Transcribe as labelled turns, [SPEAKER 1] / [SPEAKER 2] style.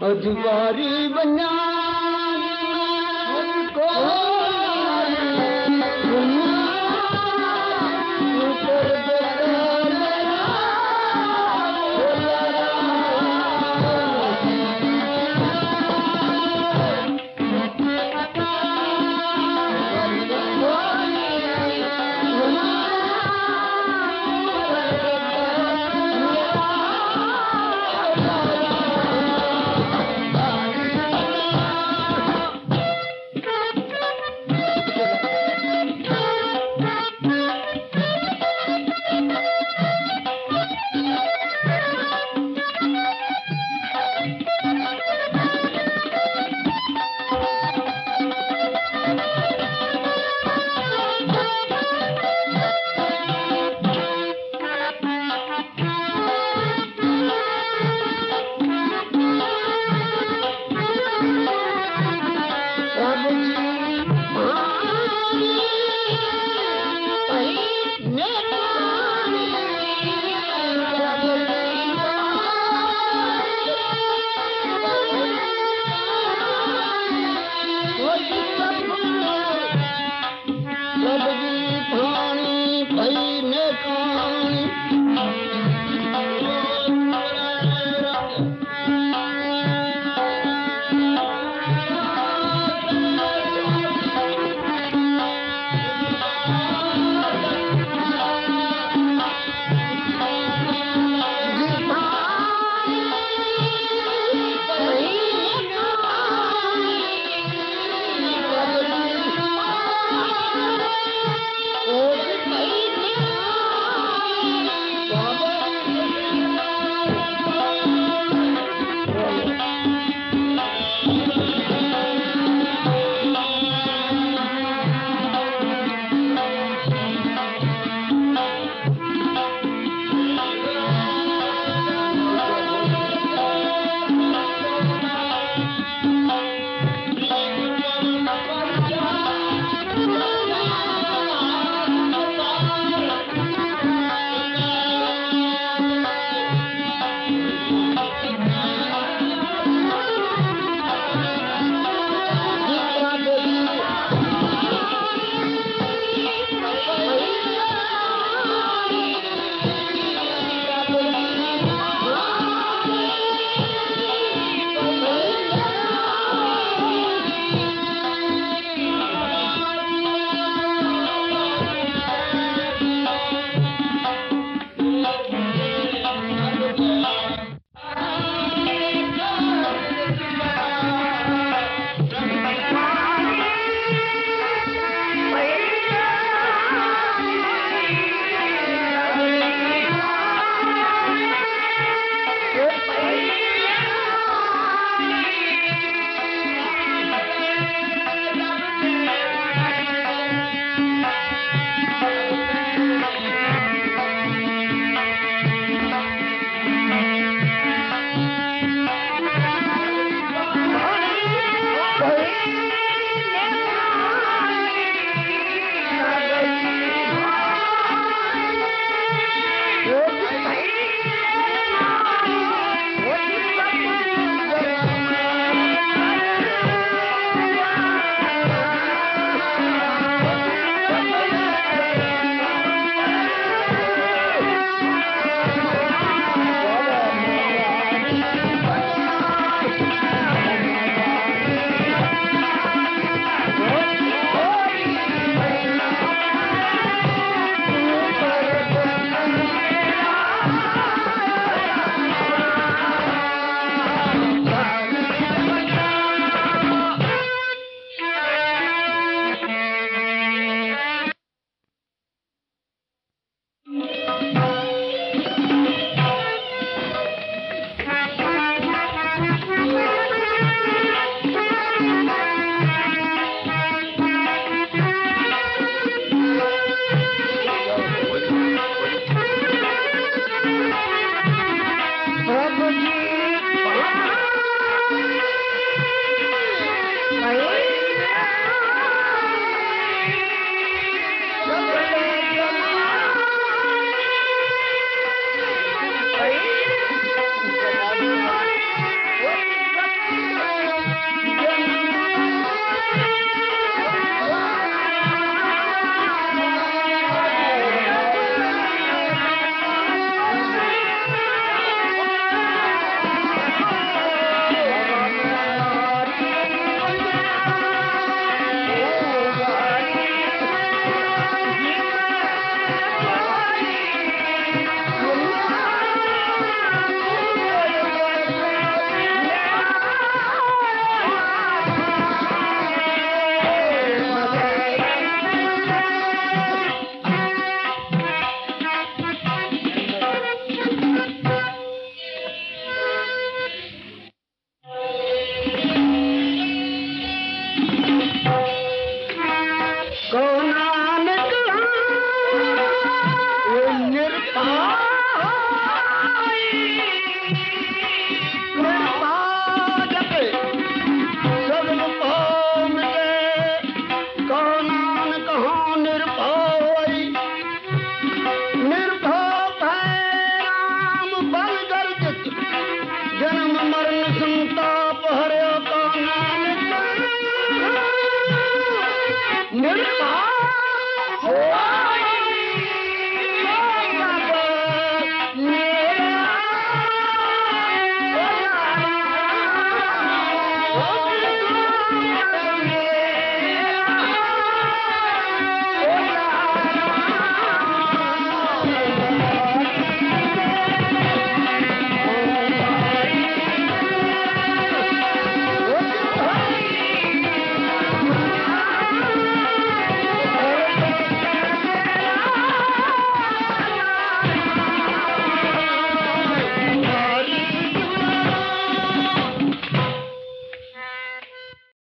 [SPEAKER 1] अजवारी बना